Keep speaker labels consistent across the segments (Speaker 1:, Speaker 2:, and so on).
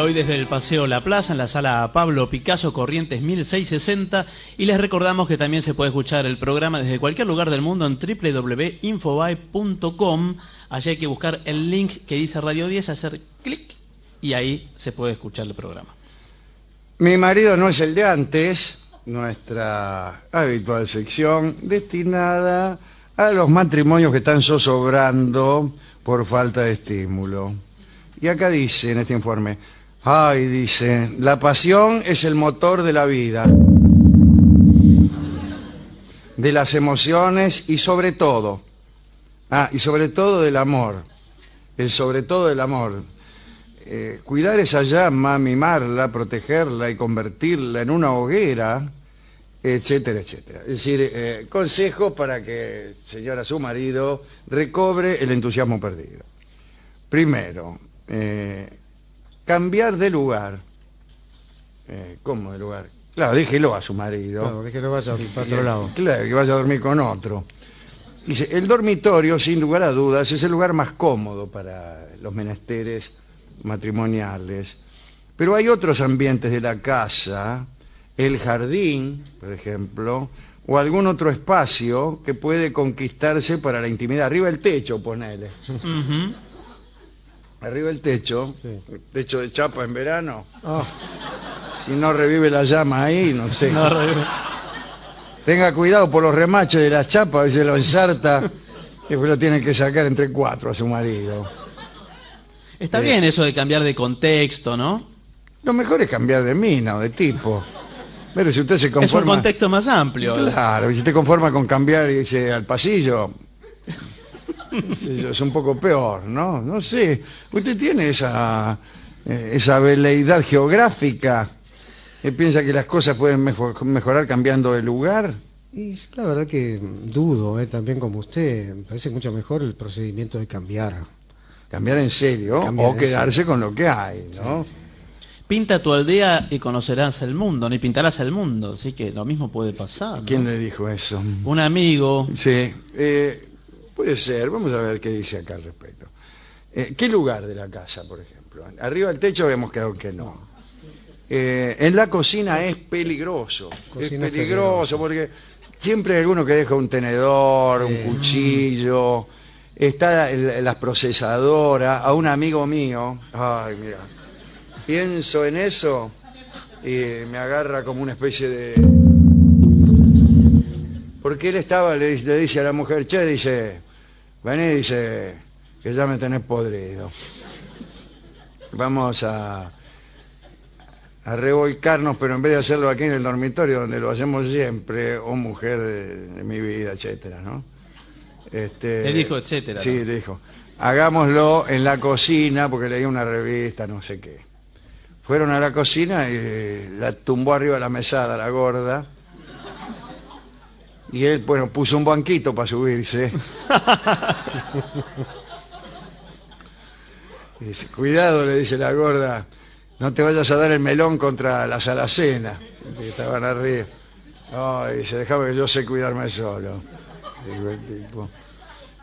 Speaker 1: Hoy desde el Paseo La Plaza, en la sala Pablo Picasso, Corrientes 1660. Y les recordamos que también se puede escuchar el programa desde cualquier lugar del mundo en www.infobae.com. Allí hay que buscar el link que dice Radio 10, hacer clic y ahí se puede escuchar el programa.
Speaker 2: Mi marido no es el de antes, nuestra habitual sección destinada a los matrimonios que están zozobrando por falta de estímulo. Y acá dice en este informe, ay, dice, la pasión es el motor de la vida, de las emociones y sobre todo, ah, y sobre todo del amor, el sobre todo del amor. Eh, cuidar esa llama, mimarla, protegerla y convertirla en una hoguera, etcétera, etcétera. Es decir, eh, consejos para que, señora, su marido recobre el entusiasmo perdido. Primero, eh, cambiar de lugar. Eh, ¿Cómo de lugar? Claro, déjelo a su marido.
Speaker 3: Claro, que vaya para otro lado.
Speaker 2: Claro, que vaya a dormir con otro. Dice, el dormitorio, sin lugar a dudas, es el lugar más cómodo para los menesteres matrimoniales. Pero hay otros ambientes de la casa, el jardín, por ejemplo, o algún otro espacio que puede conquistarse para la intimidad. Arriba el techo, ponele. Arriba el techo,
Speaker 3: Sí.
Speaker 2: el techo de chapa en verano.
Speaker 3: Ah,
Speaker 2: Si no revive la llama ahí, no sé.
Speaker 1: No,
Speaker 2: Tenga cuidado por los remaches de la chapa, se lo ensarta, y después lo tiene que sacar entre cuatro a su marido.
Speaker 1: Está bien eso de cambiar de contexto, ¿no?
Speaker 2: Lo mejor es cambiar de mina o de tipo. Pero si usted se
Speaker 1: Es un
Speaker 2: conforma...
Speaker 1: contexto más amplio.
Speaker 2: Claro, y si te conforma con cambiar y dice al pasillo, es un poco peor, ¿no? No sé. Usted tiene esa, eh, esa veleidad geográfica que piensa que las cosas pueden mejo- mejorar cambiando de lugar.
Speaker 3: y la verdad que dudo, eh, también como usted, me parece mucho mejor el procedimiento de cambiar.
Speaker 2: Cambiar en serio
Speaker 3: Cambiar
Speaker 2: o
Speaker 3: en
Speaker 2: quedarse con lo que hay, ¿no?
Speaker 1: Pinta tu aldea y conocerás el mundo, ni pintarás el mundo. Así que lo mismo puede pasar. ¿no?
Speaker 2: ¿Quién le dijo eso?
Speaker 1: Un amigo.
Speaker 2: Sí, eh, puede ser. Vamos a ver qué dice acá al respecto. Eh, ¿Qué lugar de la casa, por ejemplo? Arriba del techo habíamos quedado que no. Eh, en la cocina es peligroso.
Speaker 3: Cocina
Speaker 2: es
Speaker 3: es
Speaker 2: peligroso porque siempre hay alguno que deja un tenedor, un cuchillo. Está el- las procesadoras. A un amigo mío, ay, mira, pienso en eso y me agarra como una especie de porque él estaba, le, dice- le dice a la mujer, che, dice, vení, dice, que ya me tenés podrido. Vamos a, a revolcarnos, pero en vez de hacerlo aquí en el dormitorio, donde lo hacemos siempre, o mujer de, de mi vida, etcétera, ¿no? Este,
Speaker 1: Le dijo etcétera,
Speaker 2: Sí,
Speaker 1: ¿no?
Speaker 2: le dijo, hagámoslo en la cocina, porque leí una revista, no sé qué. Fueron a la cocina y la tumbó arriba de la mesada, la gorda. Y él, bueno, puso un banquito para subirse. Y dice, cuidado, le dice la gorda, no te vayas a dar el melón contra las alacenas, que estaban arriba. No, y dice, déjame que yo sé cuidarme solo. Dijo el tipo.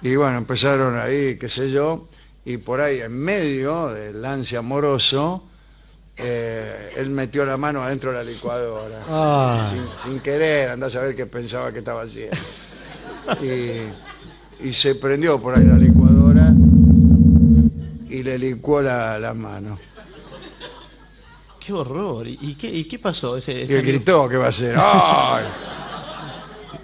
Speaker 2: Y bueno, empezaron ahí, qué sé yo, y por ahí en medio del lance amoroso, eh, él metió la mano adentro de la licuadora
Speaker 3: Ah,
Speaker 2: sin, sin querer, andás a ver qué pensaba que estaba haciendo. Y, y se prendió por ahí la licuadora y le licuó la, la mano.
Speaker 1: Qué horror. ¿Y, qué, y qué pasó? Ese,
Speaker 2: Y
Speaker 1: ese
Speaker 2: él
Speaker 1: amigo?
Speaker 2: gritó, ¿qué va a hacer? ¡Ay!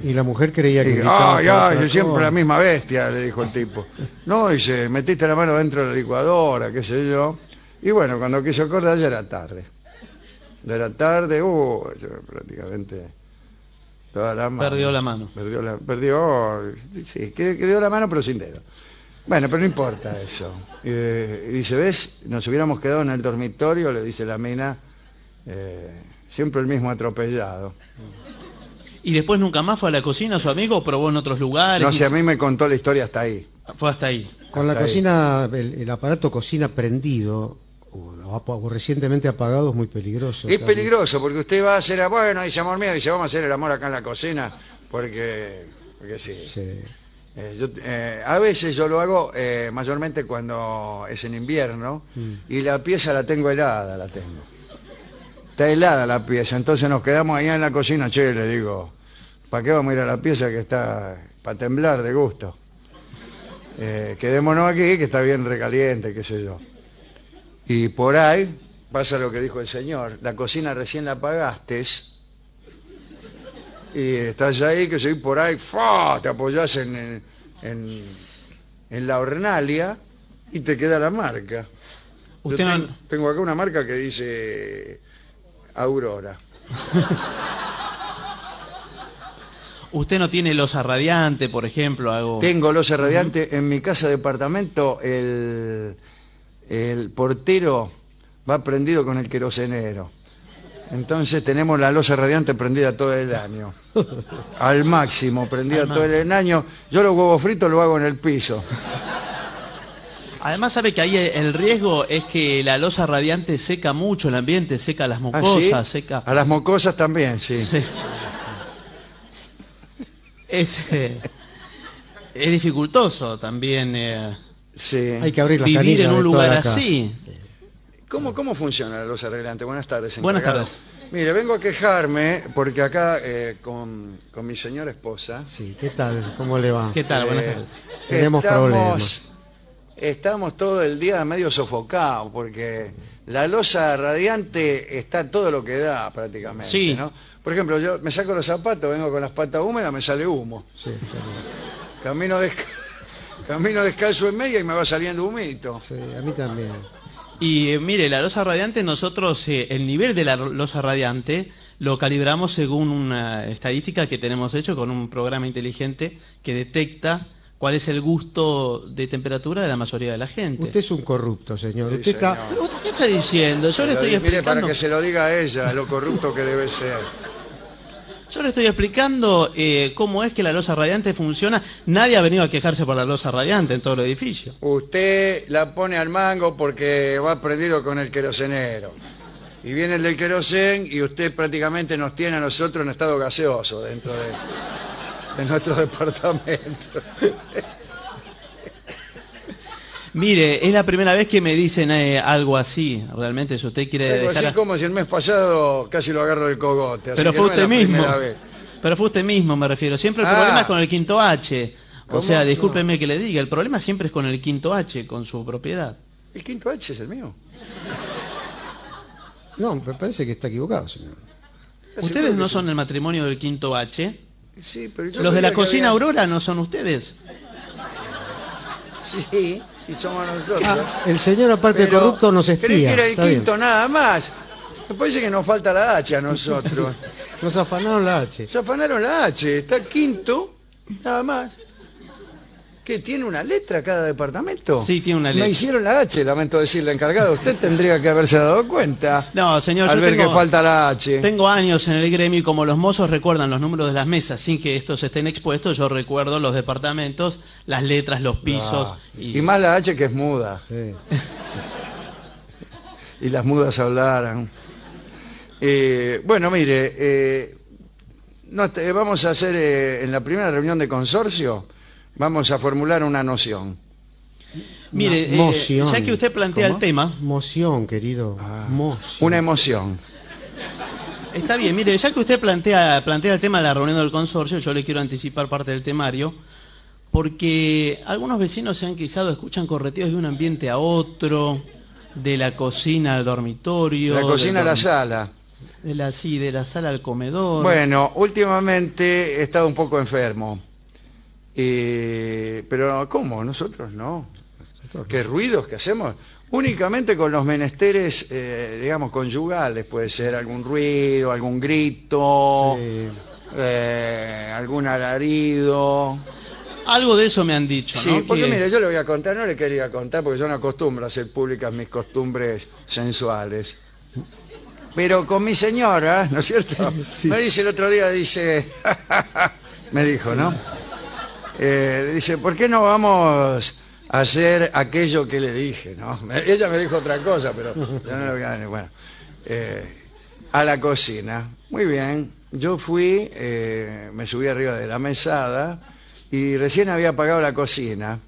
Speaker 3: y la mujer creía que
Speaker 2: Y,
Speaker 3: gritaba
Speaker 2: ¡Ay, ay! Yo siempre la misma bestia, le dijo el tipo. No, dice, metiste la mano dentro de la licuadora, qué sé yo. Y bueno, cuando quiso acordar ya era tarde. Ya era tarde, uh, yo prácticamente toda la mano.
Speaker 1: Perdió la mano.
Speaker 2: Perdió, la, perdió sí, que- quedó la mano pero sin dedo. Bueno, pero no importa eso. Eh, y dice, ¿ves? Nos hubiéramos quedado en el dormitorio, le dice la mina, eh, siempre el mismo atropellado.
Speaker 1: ¿Y después nunca más fue a la cocina su amigo o probó en otros lugares?
Speaker 2: No sé, a mí me contó la historia hasta ahí.
Speaker 1: Fue hasta ahí.
Speaker 3: Con la
Speaker 2: Hasta
Speaker 3: cocina, el, el aparato cocina prendido o, recientemente apagado es muy peligroso.
Speaker 2: Es peligroso porque usted va a hacer, bueno, dice amor mío, dice vamos a hacer el amor acá en la cocina porque, porque sí.
Speaker 3: Sí.
Speaker 2: Eh, yo, eh, a veces yo lo hago eh, mayormente cuando es en invierno y la pieza la tengo helada, la tengo. Está helada la pieza, entonces nos quedamos allá en la cocina, che, le digo, ¿para qué vamos a ir a la pieza que está para temblar de gusto? Quedémonos aquí, que está bien recaliente, qué sé yo. Y por ahí pasa lo que dijo el señor, la cocina recién la apagaste y estás ahí, que soy por ahí, ¡fa! te apoyas en, en, en la hornalia y te queda la marca. Yo
Speaker 1: Usted no-
Speaker 2: tengo, acá una marca que dice Aurora.
Speaker 1: Usted no tiene losa radiante, por ejemplo, algo...
Speaker 2: Tengo losa radiante en mi casa departamento, el, el portero va prendido con el querosenero. Entonces tenemos la losa radiante prendida todo el año. Al máximo, prendida
Speaker 1: Al
Speaker 2: todo el año. Yo los huevos fritos lo hago en el piso.
Speaker 1: Además sabe que ahí el riesgo es que la losa radiante seca mucho el ambiente, seca las
Speaker 2: ¿Ah,
Speaker 1: mucosas,
Speaker 2: sí?
Speaker 1: seca...
Speaker 2: A las mocosas también, sí.
Speaker 1: Sí. Es, eh, es dificultoso también eh,
Speaker 2: Sí.
Speaker 3: Hay que abrir las
Speaker 1: vivir
Speaker 3: canillas
Speaker 1: en un
Speaker 3: de
Speaker 1: lugar así.
Speaker 2: ¿Cómo, ¿Cómo funciona la losa arreglante? Buenas tardes.
Speaker 1: Buenas
Speaker 2: encargado.
Speaker 1: tardes.
Speaker 2: Mire, vengo a quejarme porque acá eh, con, con mi señora esposa...
Speaker 3: Sí, ¿qué tal? ¿Cómo le va?
Speaker 1: ¿Qué tal? Buenas
Speaker 2: Eh,
Speaker 1: tardes.
Speaker 3: Tenemos problemas.
Speaker 2: Estamos todo el día medio sofocados porque la losa radiante está todo lo que da prácticamente.
Speaker 1: Sí.
Speaker 2: ¿no? Por ejemplo, yo me saco los zapatos, vengo con las patas húmedas, me sale humo.
Speaker 3: Sí, bien.
Speaker 2: Camino, desca- camino descalzo en media y me va saliendo humito.
Speaker 3: Sí, a mí también.
Speaker 1: Y eh, mire, la losa radiante, nosotros eh, el nivel de la losa radiante lo calibramos según una estadística que tenemos hecho con un programa inteligente que detecta cuál es el gusto de temperatura de la mayoría de la gente.
Speaker 3: Usted es un corrupto, señor.
Speaker 2: Sí,
Speaker 3: Usted está...
Speaker 2: señor.
Speaker 1: ¿Usted qué está diciendo? Yo le estoy
Speaker 2: Mire, para
Speaker 1: explicando.
Speaker 2: que se lo diga a ella, lo corrupto que debe ser.
Speaker 1: Yo le estoy explicando eh, cómo es que la losa radiante funciona. Nadie ha venido a quejarse por la losa radiante en todo el edificio.
Speaker 2: Usted la pone al mango porque va prendido con el querosenero. Y viene el del querosen y usted prácticamente nos tiene a nosotros en estado gaseoso dentro de, de nuestro departamento.
Speaker 1: Mire, es la primera vez que me dicen eh, algo así. Realmente, si usted quiere
Speaker 2: Algo
Speaker 1: dejar...
Speaker 2: así como si el mes pasado casi lo agarro del cogote. así
Speaker 1: Pero
Speaker 2: que
Speaker 1: fue
Speaker 2: no
Speaker 1: usted mismo. Pero fue usted mismo, me refiero. Siempre el
Speaker 2: Ah.
Speaker 1: problema es con el quinto H. O
Speaker 2: ¿Cómo?
Speaker 1: sea, discúlpeme que le diga, el problema siempre es con el quinto H, con su propiedad.
Speaker 2: El quinto H es el mío.
Speaker 3: No, me parece que está equivocado, señor.
Speaker 1: ¿Ustedes no son el matrimonio del quinto H?
Speaker 2: Sí, pero yo
Speaker 1: ¿Los de la cocina
Speaker 2: había-
Speaker 1: Aurora no son ustedes?
Speaker 2: Sí, sí somos nosotros.
Speaker 3: Ah, el señor, aparte de corrupto, nos espía.
Speaker 2: Creí que era el
Speaker 3: Está bien.
Speaker 2: quinto nada más. Me parece que nos falta la H a nosotros.
Speaker 3: Nos afanaron la H.
Speaker 2: Se afanaron la H, está el quinto, nada más. ¿Qué, tiene una letra cada departamento?
Speaker 1: Sí, tiene una
Speaker 2: No
Speaker 1: letra.
Speaker 2: hicieron la H, lamento decirle, encargado. Usted tendría que haberse dado cuenta.
Speaker 1: No, señor,
Speaker 2: al
Speaker 1: yo
Speaker 2: ver
Speaker 1: tengo,
Speaker 2: que falta la H.
Speaker 1: tengo años en el gremio y como los mozos recuerdan los números de las mesas sin que estos estén expuestos, yo recuerdo los departamentos, las letras, los pisos.
Speaker 2: Ah,
Speaker 1: y...
Speaker 2: y más la H que es muda.
Speaker 3: Sí.
Speaker 2: Y las mudas hablaran. Eh, bueno, mire, eh, no te- vamos a hacer eh, en la primera reunión de consorcio, vamos a formular una noción.
Speaker 1: Mire, eh,
Speaker 3: moción.
Speaker 1: ya que usted plantea
Speaker 2: ¿Cómo?
Speaker 1: el tema,
Speaker 3: Moción, querido. Moción.
Speaker 2: Una emoción.
Speaker 1: Está bien, mire, ya que usted plantea, plantea el tema de la reunión del consorcio, yo le quiero anticipar parte del temario, porque algunos vecinos se han quejado, escuchan correteos de un ambiente a otro, de la cocina al dormitorio.
Speaker 2: La cocina a la sala.
Speaker 1: De la, sí, de la sala al comedor.
Speaker 2: Bueno, últimamente he estado un poco enfermo. Y- pero ¿cómo? Nosotros no. ¿Qué ruidos que hacemos? Únicamente con los menesteres, eh, digamos, conyugales. Puede ser algún ruido, algún grito,
Speaker 3: Sí.
Speaker 2: eh, algún alarido.
Speaker 1: Algo de eso me han dicho,
Speaker 2: Sí,
Speaker 1: ¿no?
Speaker 2: porque
Speaker 1: Que-
Speaker 2: mire, yo le voy a contar, no le quería contar porque yo no acostumbro a hacer públicas mis costumbres sensuales. Pero con mi señora, ¿no es cierto? Me dice el otro día, dice, me dijo, ¿no? Eh, dice, ¿por qué no vamos a hacer aquello que le dije, no? Ella me dijo otra cosa, pero yo no lo voy a decir. Bueno, eh, a la cocina. Muy bien, yo fui, eh, me subí arriba de la mesada y recién había apagado la cocina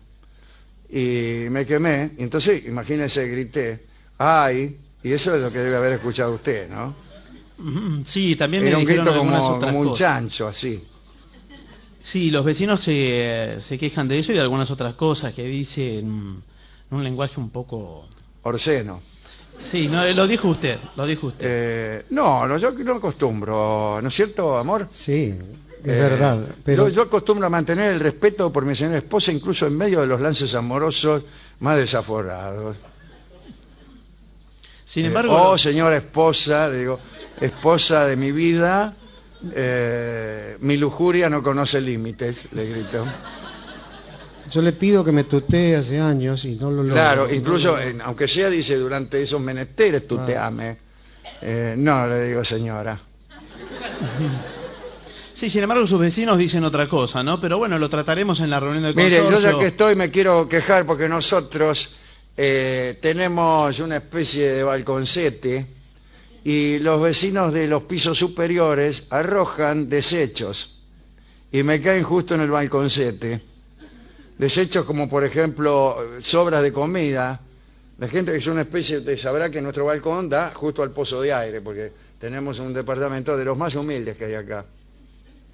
Speaker 2: y me quemé. Entonces, imagínese, grité, ¡ay! Y eso es lo que debe haber escuchado usted, ¿no?
Speaker 1: Sí, también me
Speaker 2: Era un grito como,
Speaker 1: otras
Speaker 2: como un chancho, así.
Speaker 1: Sí, los vecinos se, se quejan de eso y de algunas otras cosas que dicen en un lenguaje un poco...
Speaker 2: Orseno.
Speaker 1: Sí, no, lo dijo usted, lo dijo usted.
Speaker 2: Eh, no, no, yo no acostumbro, ¿no es cierto, amor?
Speaker 3: Sí, es
Speaker 2: Eh,
Speaker 3: verdad. Pero
Speaker 2: yo, yo acostumbro a mantener el respeto por mi señora esposa, incluso en medio de los lances amorosos más desaforados.
Speaker 1: Sin
Speaker 2: Eh,
Speaker 1: embargo,
Speaker 2: oh, señora esposa, digo, esposa de mi vida, eh, mi lujuria no conoce límites, le grito.
Speaker 3: yo le pido que me tutee hace años y no lo logro.
Speaker 2: Claro, incluso, en- aunque sea, dice, durante esos menesteres tú te ames. Eh, no, le digo, señora.
Speaker 1: sí, sin embargo sus vecinos dicen otra cosa, ¿no? Pero bueno, lo trataremos en la reunión del
Speaker 2: Mire, yo
Speaker 1: consorcio.
Speaker 2: ya que estoy me quiero quejar porque nosotros eh, tenemos una especie de balconcete y los vecinos de los pisos superiores arrojan desechos y me caen justo en el balconcete. Desechos como por ejemplo sobras de comida. La gente que es una especie de sabrá que nuestro balcón da justo al pozo de aire porque tenemos un departamento de los más humildes que hay acá.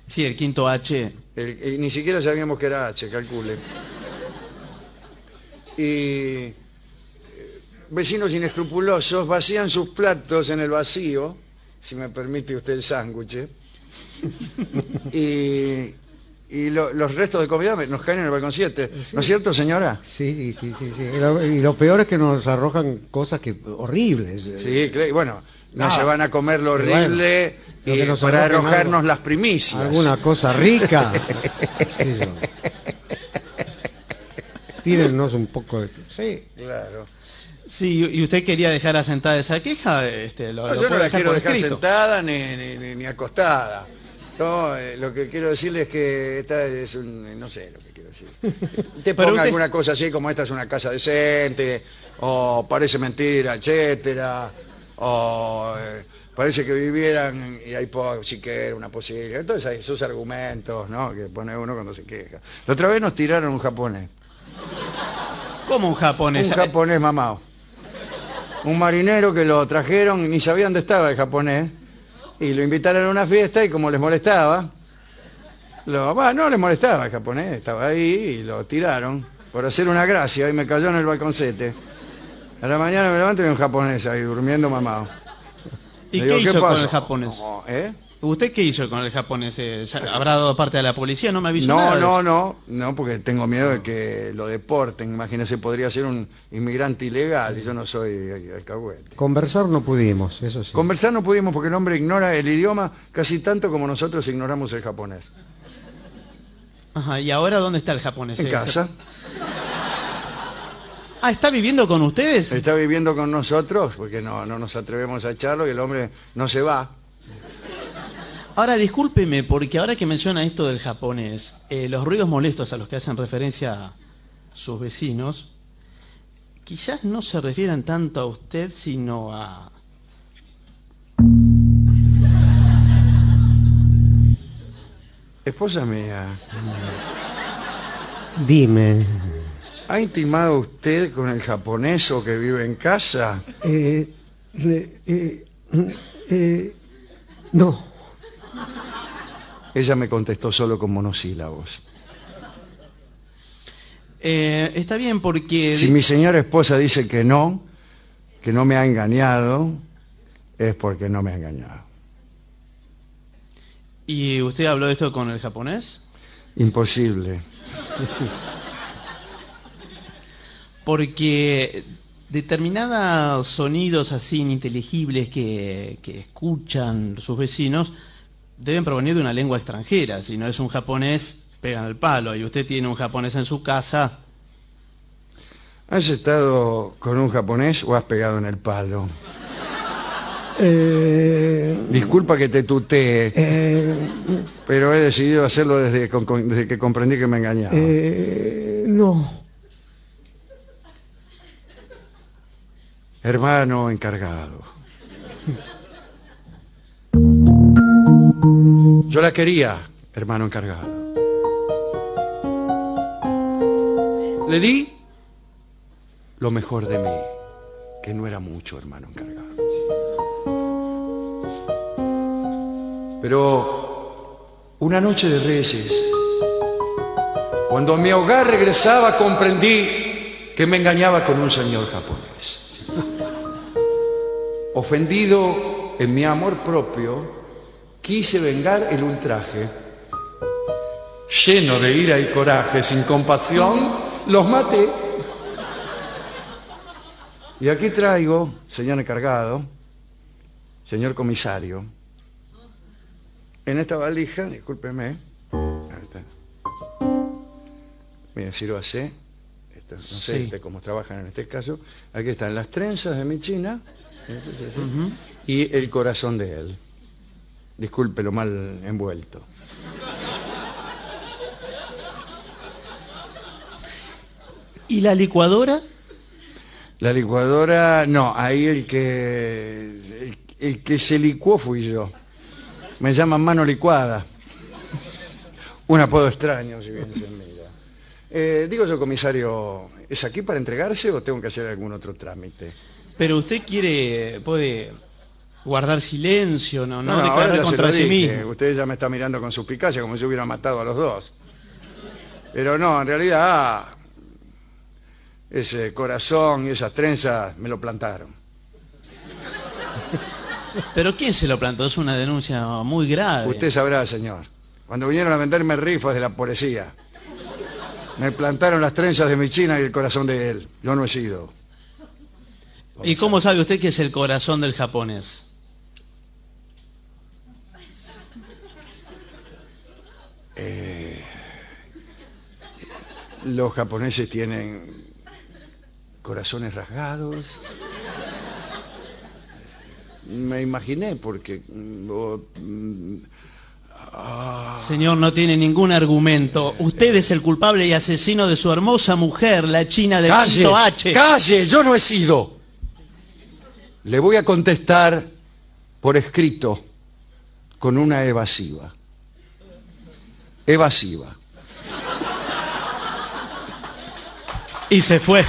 Speaker 1: Sí, el quinto H.
Speaker 2: El- y ni siquiera sabíamos que era H, calcule. Y vecinos inescrupulosos vacían sus platos en el vacío, si me permite usted el sándwich, y, y lo- los restos de comida me- nos caen en el balcón 7. ¿No es cierto, señora?
Speaker 3: Sí, sí, sí, sí, sí. Y lo, y lo peor es que nos arrojan cosas que horribles.
Speaker 2: Sí, bueno, no
Speaker 3: Ah,
Speaker 2: se van a comer lo
Speaker 3: bueno,
Speaker 2: horrible
Speaker 3: lo
Speaker 2: y
Speaker 3: nos
Speaker 2: para
Speaker 3: arrojen
Speaker 2: arrojarnos
Speaker 3: algo-
Speaker 2: las primicias.
Speaker 3: Alguna cosa rica. Sí, yo. Tírennos un poco de... Sí.
Speaker 2: Claro.
Speaker 1: Sí, y usted quería dejar asentada esa queja, este, lo,
Speaker 2: No,
Speaker 1: lo
Speaker 2: yo no la
Speaker 1: dejar
Speaker 2: quiero dejar
Speaker 1: escrito.
Speaker 2: sentada ni, ni, acostada. Yo eh, lo que quiero decirle es que esta es un... no sé lo que quiero decir.
Speaker 1: Pero
Speaker 2: ponga
Speaker 1: usted-
Speaker 2: alguna cosa así como esta es una casa decente, o parece mentira, etcétera, o eh, parece que vivieran y hay po- siquiera una posibilidad. Entonces hay esos argumentos, ¿no? Que pone uno cuando se queja. La otra vez nos tiraron un japonés.
Speaker 1: ¿Cómo un japonés?
Speaker 2: Un japonés mamado. Un marinero que lo trajeron, ni sabía dónde estaba el japonés, y lo invitaron a una fiesta y como les molestaba, lo, bah, no les molestaba el japonés, estaba ahí y lo tiraron por hacer una gracia y me cayó en el balconcete. A la mañana me levanto y un japonés ahí durmiendo mamado.
Speaker 1: ¿Y
Speaker 2: Le
Speaker 1: qué
Speaker 2: digo,
Speaker 1: hizo con el japonés?
Speaker 2: ¿eh?
Speaker 1: ¿Usted qué hizo con el japonés? Eh, ¿Habrá dado parte de la policía? No me avisó
Speaker 2: No,
Speaker 1: nada
Speaker 2: no, no, no, porque tengo miedo de que lo deporten. Imagínese, podría ser un inmigrante ilegal y yo no soy alcahuete.
Speaker 3: Conversar no pudimos, eso sí.
Speaker 2: Conversar no pudimos porque el hombre ignora el idioma casi tanto como nosotros ignoramos el japonés.
Speaker 1: Ajá, ¿y ahora dónde está el japonés?
Speaker 2: En
Speaker 1: Eh,
Speaker 2: casa,
Speaker 1: Ah, ¿está viviendo con ustedes?
Speaker 2: está viviendo con nosotros porque no, no nos atrevemos a echarlo y el hombre no se va.
Speaker 1: Ahora, discúlpeme, porque ahora que menciona esto del japonés, eh, los ruidos molestos a los que hacen referencia sus vecinos, quizás no se refieran tanto a usted, sino a...
Speaker 2: Esposa mía,
Speaker 3: Dime.
Speaker 2: ¿ha intimado usted con el japonés o que vive en casa?
Speaker 3: Eh, eh, eh, eh, no.
Speaker 2: Ella me contestó solo con monosílabos.
Speaker 1: Eh, está bien porque...
Speaker 2: Si mi señora esposa dice que no, que no me ha engañado, es porque no me ha engañado.
Speaker 1: ¿Y usted habló de esto con el japonés?
Speaker 2: Imposible.
Speaker 1: Porque determinados sonidos así ininteligibles que, que escuchan sus vecinos deben provenir de una lengua extranjera. Si no es un japonés, pegan el palo. Y usted tiene un japonés en su casa.
Speaker 2: ¿Has estado con un japonés o has pegado en el palo?
Speaker 3: Eh,
Speaker 2: Disculpa que te tutee,
Speaker 3: eh,
Speaker 2: pero he decidido hacerlo desde, que comprendí que me engañaba.
Speaker 3: eh, no.
Speaker 2: Hermano encargado. Yo la quería, hermano encargado. Le di lo mejor de mí, que no era mucho, hermano encargado. Pero una noche de reyes, cuando a mi hogar regresaba, comprendí que me engañaba con un señor japonés. Ofendido en mi amor propio, quise vengar el ultraje. Lleno de ira y coraje, sin compasión, los maté. Y aquí traigo, señor encargado, señor comisario, en esta valija, discúlpeme, ahí está. Mira, sírvase, esta, no sé
Speaker 1: Sí.
Speaker 2: este, cómo trabajan en este caso, aquí están las trenzas de mi china y el corazón de él. Disculpe lo mal envuelto.
Speaker 1: ¿Y la licuadora?
Speaker 2: La licuadora, no, ahí el que el, el que se licuó fui yo. Me llaman mano licuada. Un apodo extraño, si bien se mira. Eh, digo yo, comisario, ¿es aquí para entregarse o tengo que hacer algún otro trámite?
Speaker 1: Pero usted quiere, puede guardar silencio, no, no, declarar
Speaker 2: se
Speaker 1: contra sí mismo.
Speaker 2: Usted ya me está mirando con suspicacia como si hubiera matado a los dos. Pero no, en realidad ese corazón y esas trenzas me lo plantaron.
Speaker 1: Pero ¿quién se lo plantó? Es una denuncia muy grave.
Speaker 2: Usted sabrá, señor. Cuando vinieron a venderme rifas de la policía, me plantaron las trenzas de mi china y el corazón de él. Yo no he sido.
Speaker 1: ¿Y cómo sabe usted que es el corazón del japonés?
Speaker 2: Los japoneses tienen corazones rasgados. Me imaginé porque... mm, mm,
Speaker 1: Señor, no tiene ningún argumento. Usted es el culpable y asesino de su hermosa mujer, la china de
Speaker 2: ¡Calle!
Speaker 1: quinto H.
Speaker 2: ¡Calle! Yo no he sido. Le voy a contestar por escrito con una evasiva. Evasiva.
Speaker 1: Y se fue.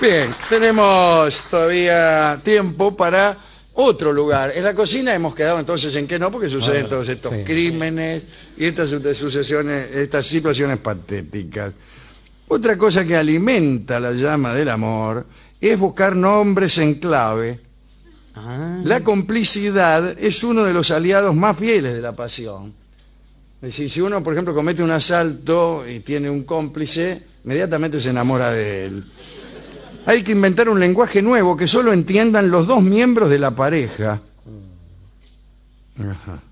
Speaker 2: Bien, tenemos todavía tiempo para otro lugar. En la cocina hemos quedado entonces en que no, porque suceden todos estos
Speaker 3: sí.
Speaker 2: crímenes y estas su- sucesiones, estas situaciones patéticas. Otra cosa que alimenta la llama del amor es buscar nombres en clave.
Speaker 1: Ah,
Speaker 2: La complicidad es uno de los aliados más fieles de la pasión. Es decir, si uno, por ejemplo, comete un asalto y tiene un cómplice, inmediatamente se enamora de él. Hay que inventar un lenguaje nuevo que solo entiendan los dos miembros de la pareja. Ajá.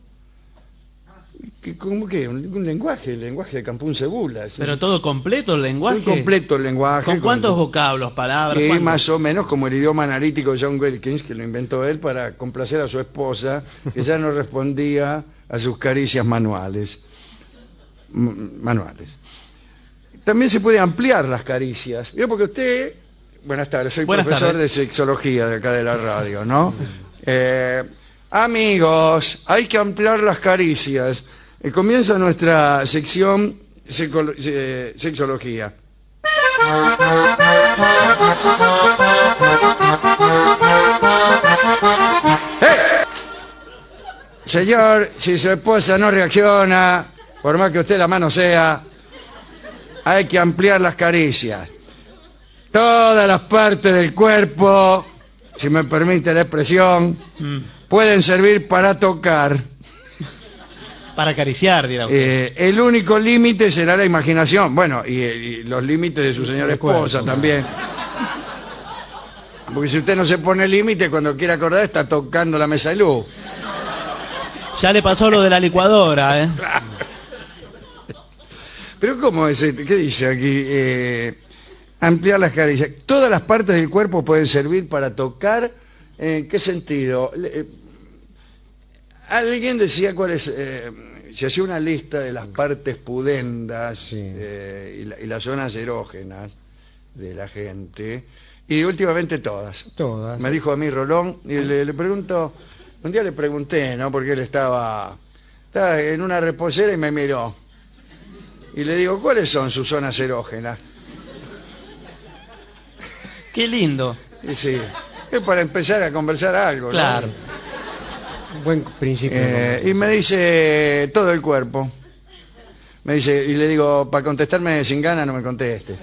Speaker 2: ¿Qué- ¿Cómo que? Un, un lenguaje, el lenguaje de Campún Cebula. ¿sí?
Speaker 1: pero todo completo el lenguaje.
Speaker 2: Muy completo el lenguaje.
Speaker 1: ¿Con cuántos
Speaker 2: con-
Speaker 1: vocablos, palabras?
Speaker 2: Sí, más o menos como el idioma analítico de John Wilkins, que lo inventó él para complacer a su esposa, que ya no respondía a sus caricias manuales. Manuales. También se puede ampliar las caricias. Yo porque usted, buenas tardes, soy
Speaker 1: Buenas
Speaker 2: profesor
Speaker 1: tardes.
Speaker 2: de sexología de acá de la radio, ¿no? Eh, amigos, hay que ampliar las caricias. Eh, comienza nuestra sección seco- eh, sexología. ¡Eh! Señor, si su esposa no reacciona, por más que usted la mano sea, hay que ampliar las caricias. Todas las partes del cuerpo, si me permite la expresión, pueden servir para tocar.
Speaker 1: Para acariciar, dirá usted.
Speaker 2: Eh, el único límite será la imaginación. Bueno, y, y los límites de su señora esposa también. Porque si usted no se pone límite, cuando quiere acordar, está tocando la mesa de luz.
Speaker 1: Ya le pasó lo de la licuadora, ¿eh?
Speaker 2: Pero ¿cómo es? este? ¿Qué dice aquí? Eh, ampliar las caricias. Todas las partes del cuerpo pueden servir para tocar. ¿En qué sentido? Alguien decía cuál es... eh, se hacía una lista de las partes pudendas
Speaker 3: Sí.
Speaker 2: eh, y, la- y las zonas erógenas de la gente. Y últimamente todas.
Speaker 3: Todas.
Speaker 2: Me dijo a mí Rolón, y le, le pregunto, un día le pregunté, ¿no? Porque él estaba Estaba en una reposera y me miró. Y le digo, ¿cuáles son sus zonas erógenas?
Speaker 1: Qué lindo.
Speaker 2: Y sí, es para empezar a conversar algo. ¿no?
Speaker 3: Buen principio.
Speaker 2: Eh, y me dice todo el cuerpo. Me dice, y le digo, para contestarme sin gana no me conteste.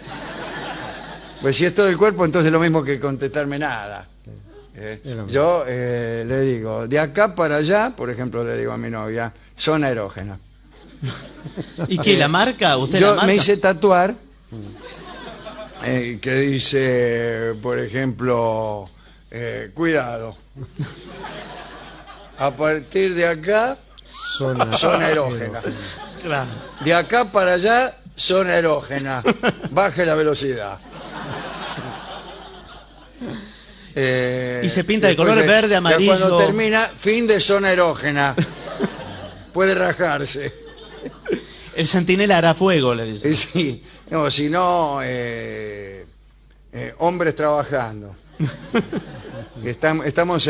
Speaker 2: Pues si es todo el cuerpo, entonces es lo mismo que contestarme nada. Eh, yo eh, le digo, de acá para allá, por ejemplo, le digo a mi novia, zona erógena.
Speaker 1: ¿Y qué? ¿La marca? ¿Usted la
Speaker 2: Yo
Speaker 1: marca?
Speaker 2: me hice tatuar eh, que dice, por ejemplo, eh, cuidado. A partir de acá,
Speaker 3: Zona,
Speaker 2: zona erógena.
Speaker 1: Claro.
Speaker 2: De acá para allá, zona erógena. Baje la velocidad. Eh,
Speaker 1: Y se pinta de color verde, amarillo.
Speaker 2: Cuando termina, fin de zona erógena. Puede rajarse.
Speaker 1: El centinela hará fuego, le dice.
Speaker 2: Y sí, no, si no, eh, eh, hombres trabajando. Estam- estamos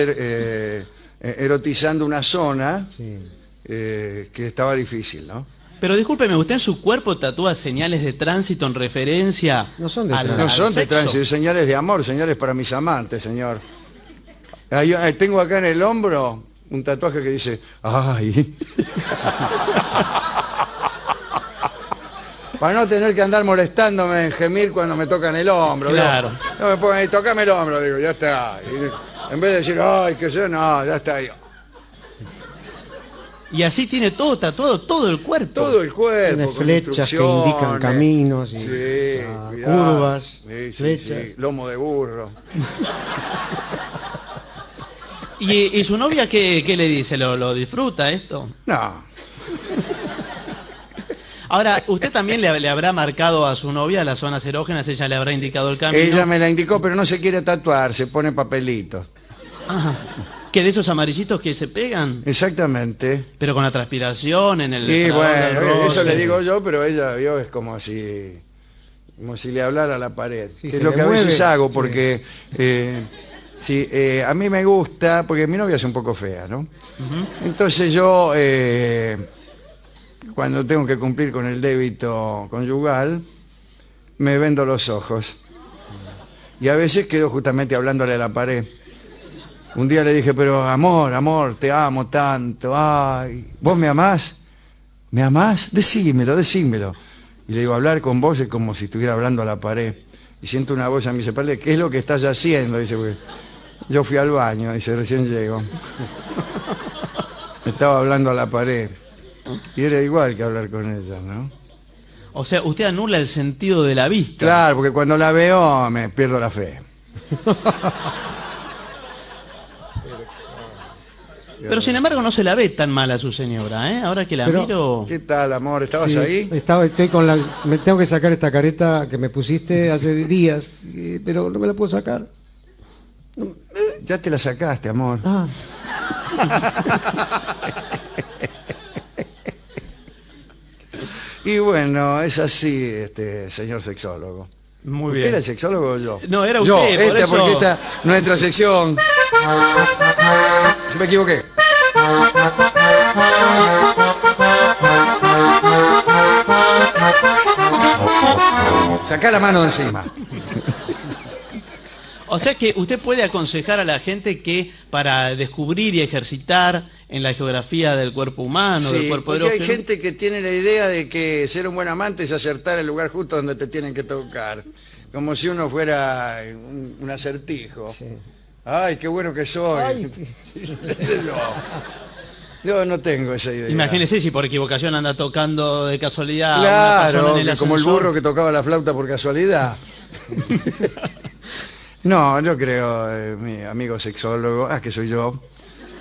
Speaker 2: erotizando una zona
Speaker 3: Sí.
Speaker 2: eh, que estaba difícil, ¿no?
Speaker 1: Pero discúlpeme, ¿usted en su cuerpo tatúa señales de tránsito en referencia
Speaker 3: No son de
Speaker 1: al-
Speaker 3: tránsito.
Speaker 2: No son de tránsito, señales de amor, señales para mis amantes, señor. Yo, eh, tengo acá en el hombro un tatuaje que dice, ay. para no tener que andar molestándome en gemir cuando me tocan el hombro. digo,
Speaker 1: Claro.
Speaker 2: no me pongan ahí, tocame el hombro, digo, ya está. Y en vez de decir, ay, que yo, no, ya está. Yo,
Speaker 1: Y así tiene todo tatuado, todo el cuerpo.
Speaker 2: todo el cuerpo.
Speaker 3: Tiene
Speaker 2: con
Speaker 3: flechas que indican caminos y
Speaker 2: Sí,
Speaker 3: ah, curvas,
Speaker 2: Sí, sí,
Speaker 3: flechas.
Speaker 2: sí, Lomo de burro.
Speaker 1: ¿Y, y su novia qué, qué le dice? ¿Lo, ¿Lo disfruta esto?
Speaker 2: No.
Speaker 1: Ahora, ¿usted también le, le habrá marcado a su novia las zonas erógenas? ¿Ella le habrá indicado el camino?
Speaker 2: Ella me la indicó, pero no se quiere tatuar, se pone papelitos.
Speaker 1: ¿Que de esos amarillitos que se pegan?
Speaker 2: Exactamente.
Speaker 1: Pero con la transpiración en el... Del
Speaker 2: bueno, eso le digo yo, pero ella vio es como si como si le hablara a la pared.
Speaker 3: Sí,
Speaker 2: que es lo que a veces hago,
Speaker 3: Sí.
Speaker 2: porque eh, sí, eh, a mí me gusta, porque mi novia es un poco fea, ¿no? Entonces yo, eh, cuando tengo que cumplir con el débito conyugal, me vendo los ojos. Y a veces quedo justamente hablándole a la pared. Un día le dije, pero amor, amor, te amo tanto. Ay, ¿vos me amás? ¿Me amás? Decímelo, decímelo. Y le digo, hablar con vos es como si estuviera hablando a la pared. Y siento una voz a mi espalda, ¿qué es lo que estás haciendo? Dice, "Porque yo fui al baño, dice, recién llego. Estaba hablando a la pared. Y era igual que hablar con ella, ¿no?
Speaker 1: O sea, usted anula el sentido de la vista.
Speaker 2: Claro, porque cuando la veo me pierdo la fe.
Speaker 1: Pero sin embargo no se la ve tan mal a su señora, ¿eh? Ahora que la
Speaker 3: Pero-
Speaker 1: miro...
Speaker 2: ¿Qué tal, amor? ¿Estabas
Speaker 3: Sí,
Speaker 2: ahí?
Speaker 3: Estaba, estoy con la, me tengo que sacar esta careta que me pusiste hace días, pero no me la puedo sacar.
Speaker 2: Ya te la sacaste, amor.
Speaker 3: Ah,
Speaker 2: Y bueno, es así, este señor sexólogo.
Speaker 1: Muy
Speaker 2: ¿Usted
Speaker 1: bien.
Speaker 2: era el sexólogo o yo?
Speaker 1: No, era
Speaker 2: Yo,
Speaker 1: usted, por
Speaker 2: esta,
Speaker 1: eso-
Speaker 2: porque esta nuestra sección. Se me equivoqué. Sacá la mano de encima.
Speaker 1: O sea que usted puede aconsejar a la gente que para descubrir y ejercitar en la geografía del cuerpo humano, del
Speaker 2: Sí,
Speaker 1: cuerpo
Speaker 2: porque hay
Speaker 1: erógeno...
Speaker 2: gente que tiene la idea de que ser un buen amante es acertar el lugar justo donde te tienen que tocar. Como si uno fuera un, un acertijo.
Speaker 3: sí.
Speaker 2: Ay, qué bueno que soy.
Speaker 3: Ay, sí.
Speaker 2: yo, no tengo esa idea.
Speaker 1: Imagínese si por equivocación anda tocando de casualidad una
Speaker 2: Claro,
Speaker 1: en el
Speaker 2: que como el burro que tocaba la flauta por casualidad. no, yo creo, eh, mi amigo sexólogo, ah, que soy yo,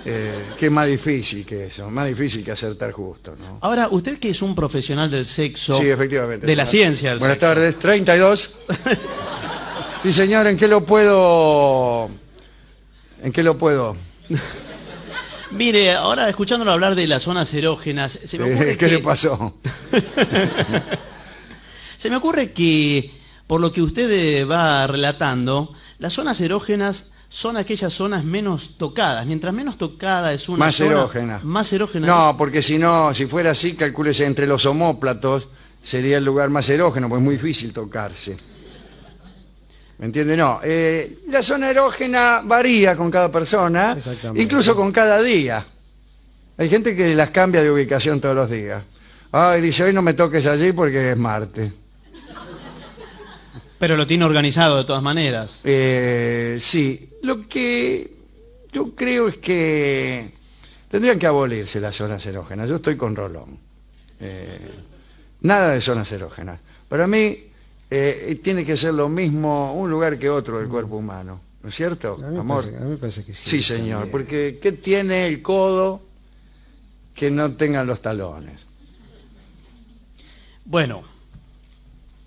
Speaker 2: eh, que es más difícil que eso, más difícil que acertar justo, ¿no?
Speaker 1: Ahora, usted que es un profesional del sexo...
Speaker 2: Sí, efectivamente.
Speaker 1: De la
Speaker 2: señor.
Speaker 1: ciencia del
Speaker 2: Buenas
Speaker 1: sexo.
Speaker 2: tardes, 32. Sí, señor, ¿en qué lo puedo...? ¿En qué lo puedo?
Speaker 1: Mire, ahora escuchándolo hablar de las zonas erógenas, se me ocurre
Speaker 2: ¿Qué
Speaker 1: que...
Speaker 2: le pasó?
Speaker 1: Se me ocurre que, por lo que usted va relatando, las zonas erógenas son aquellas zonas menos tocadas. Mientras menos tocada es una
Speaker 2: Más
Speaker 1: zona,
Speaker 2: erógena.
Speaker 1: Más erógena.
Speaker 2: No, porque si no, si fuera así, calcúlese entre los homóplatos, sería el lugar más erógeno, pues es muy difícil tocarse. ¿Me entiende? No. eh, la zona erógena varía con cada persona, incluso con cada día. Hay gente que las cambia de ubicación todos los días. Ay, dice, hoy no me toques allí porque es martes.
Speaker 1: Pero lo tiene organizado de todas maneras.
Speaker 2: Eh, sí, lo que yo creo es que tendrían que abolirse las zonas erógenas. Yo estoy con Rolón. Eh, nada de zonas erógenas. Para mí eh, tiene que ser lo mismo un lugar que otro del cuerpo humano. ¿No es cierto,
Speaker 3: A mí, me
Speaker 2: amor?
Speaker 3: parece, a mí me parece que sí.
Speaker 2: Sí, señor,
Speaker 3: también.
Speaker 2: porque ¿qué tiene el codo que no tengan los talones?
Speaker 1: Bueno,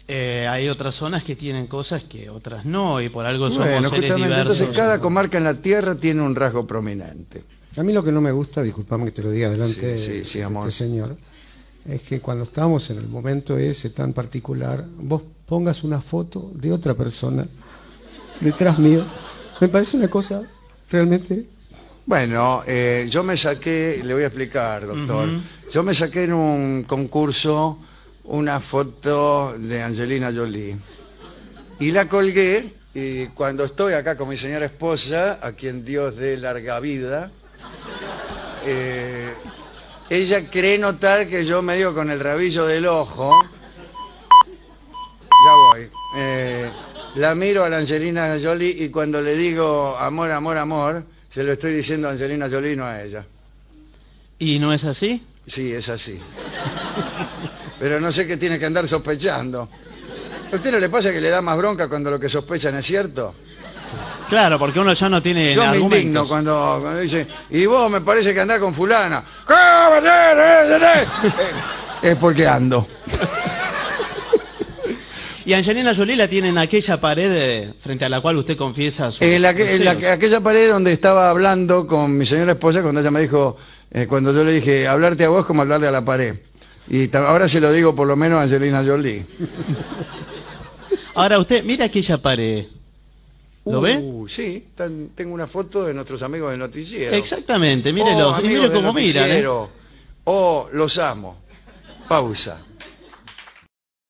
Speaker 1: eh, hay otras zonas que tienen cosas que otras no, y por algo somos
Speaker 2: Bueno,
Speaker 1: seres diversos.
Speaker 2: entonces cada comarca en la Tierra tiene un rasgo prominente.
Speaker 3: A mí lo que no me gusta, disculpame que te lo diga delante
Speaker 2: Sí, sí,
Speaker 3: de
Speaker 2: sí,
Speaker 3: de
Speaker 2: amor.
Speaker 3: este señor, es que cuando estamos en el momento ese tan particular, vos pongas una foto de otra persona detrás mío. Me parece una cosa realmente...
Speaker 2: Bueno, eh, yo me saqué, le voy a explicar, doctor. Yo me saqué en un concurso una foto de Angelina Jolie. Y la colgué, y cuando estoy acá con mi señora esposa, a quien Dios dé larga vida, eh, ella cree notar que yo me digo con el rabillo del ojo. Ya voy. Eh, la miro a la Angelina Jolie y cuando le digo amor, amor, amor, se lo estoy diciendo a Angelina Jolie, no a ella.
Speaker 1: ¿Y no es así?
Speaker 2: Sí, es así. Pero no sé qué tiene que andar sospechando. ¿A usted no le pasa que le da más bronca cuando lo que sospechan es cierto?
Speaker 1: Claro, porque uno ya no tiene
Speaker 2: Yo me
Speaker 1: argumentos.
Speaker 2: indigno cuando, cuando dice, y vos me parece que andás con fulana. ¿Qué va a hacer, eh, eh? Es porque ando.
Speaker 1: Y Angelina Jolie la tiene en aquella pared eh, frente a la cual usted confiesa su
Speaker 2: En, la que- en la que- aquella pared donde estaba hablando con mi señora esposa cuando ella me dijo, eh, cuando yo le dije, hablarte a vos como hablarle a la pared. Y ahora se lo digo por lo menos a Angelina Jolie.
Speaker 1: Ahora usted, mira aquella pared. ¿Lo ve?
Speaker 2: Uh, sí, tan- tengo una foto de nuestros amigos del noticiero.
Speaker 1: Exactamente,
Speaker 2: Oh,
Speaker 1: mírelos, y mire
Speaker 2: del
Speaker 1: cómo miran. ¿eh?
Speaker 2: Oh, los amo. Pausa.